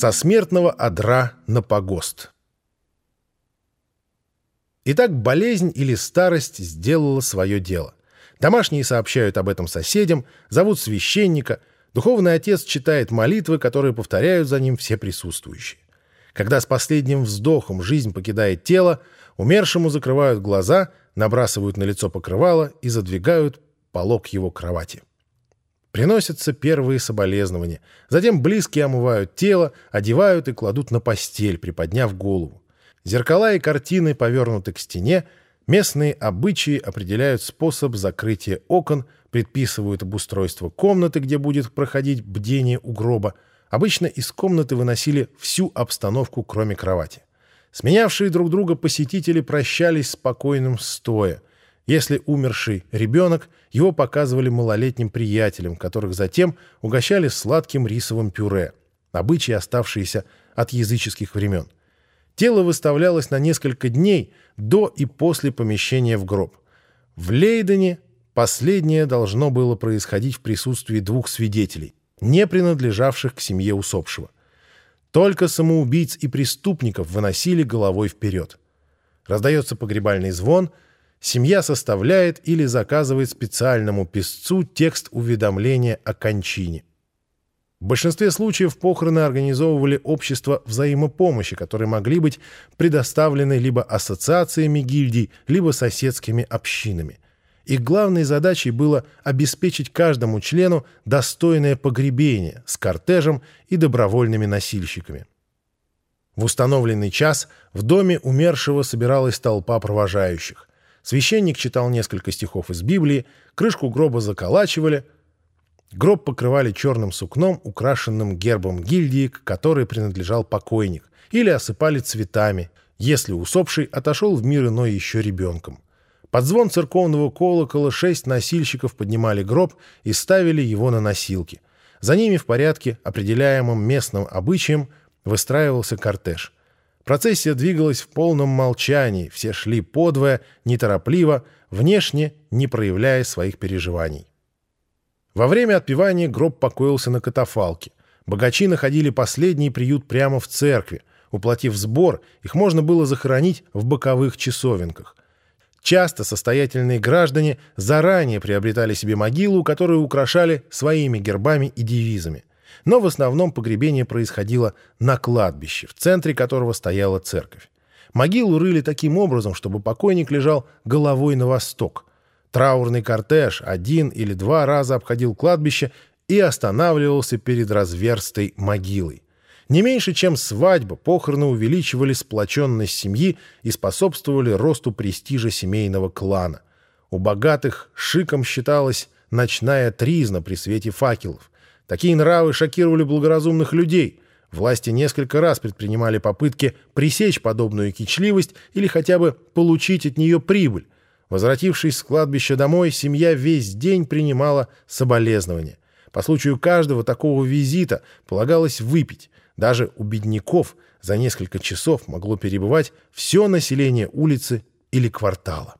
Со смертного одра на погост. Итак, болезнь или старость сделала свое дело. Домашние сообщают об этом соседям, зовут священника, духовный отец читает молитвы, которые повторяют за ним все присутствующие. Когда с последним вздохом жизнь покидает тело, умершему закрывают глаза, набрасывают на лицо покрывало и задвигают полог его кровати. Приносятся первые соболезнования. Затем близкие омывают тело, одевают и кладут на постель, приподняв голову. Зеркала и картины повернуты к стене, местные обычаи определяют способ закрытия окон, предписывают обустройство комнаты, где будет проходить бдение у гроба. Обычно из комнаты выносили всю обстановку, кроме кровати. Сменявшие друг друга посетители прощались спокойным стоя – если умерший ребенок, его показывали малолетним приятелям, которых затем угощали сладким рисовым пюре, обычаи, оставшиеся от языческих времен. Тело выставлялось на несколько дней до и после помещения в гроб. В Лейдене последнее должно было происходить в присутствии двух свидетелей, не принадлежавших к семье усопшего. Только самоубийц и преступников выносили головой вперед. Раздается погребальный звон — семья составляет или заказывает специальному писцу текст уведомления о кончине. В большинстве случаев похороны организовывали общества взаимопомощи, которые могли быть предоставлены либо ассоциациями гильдий, либо соседскими общинами. Их главной задачей было обеспечить каждому члену достойное погребение с кортежем и добровольными носильщиками. В установленный час в доме умершего собиралась толпа провожающих. Священник читал несколько стихов из Библии, крышку гроба заколачивали. Гроб покрывали черным сукном, украшенным гербом гильдии, к которой принадлежал покойник, или осыпали цветами, если усопший отошел в мир иной еще ребенком. Под звон церковного колокола шесть носильщиков поднимали гроб и ставили его на носилки. За ними в порядке, определяемым местным обычаем, выстраивался кортеж – Процессия двигалась в полном молчании, все шли подвое, неторопливо, внешне не проявляя своих переживаний. Во время отпевания гроб покоился на катафалке. Богачи находили последний приют прямо в церкви. Уплатив сбор, их можно было захоронить в боковых часовенках. Часто состоятельные граждане заранее приобретали себе могилу, которую украшали своими гербами и девизами но в основном погребение происходило на кладбище, в центре которого стояла церковь. Могилу рыли таким образом, чтобы покойник лежал головой на восток. Траурный кортеж один или два раза обходил кладбище и останавливался перед разверстой могилой. Не меньше, чем свадьба, похороны увеличивали сплоченность семьи и способствовали росту престижа семейного клана. У богатых шиком считалась ночная тризна при свете факелов. Такие нравы шокировали благоразумных людей. Власти несколько раз предпринимали попытки пресечь подобную кичливость или хотя бы получить от нее прибыль. Возвратившись с кладбища домой, семья весь день принимала соболезнования. По случаю каждого такого визита полагалось выпить. Даже у бедняков за несколько часов могло перебывать все население улицы или квартала.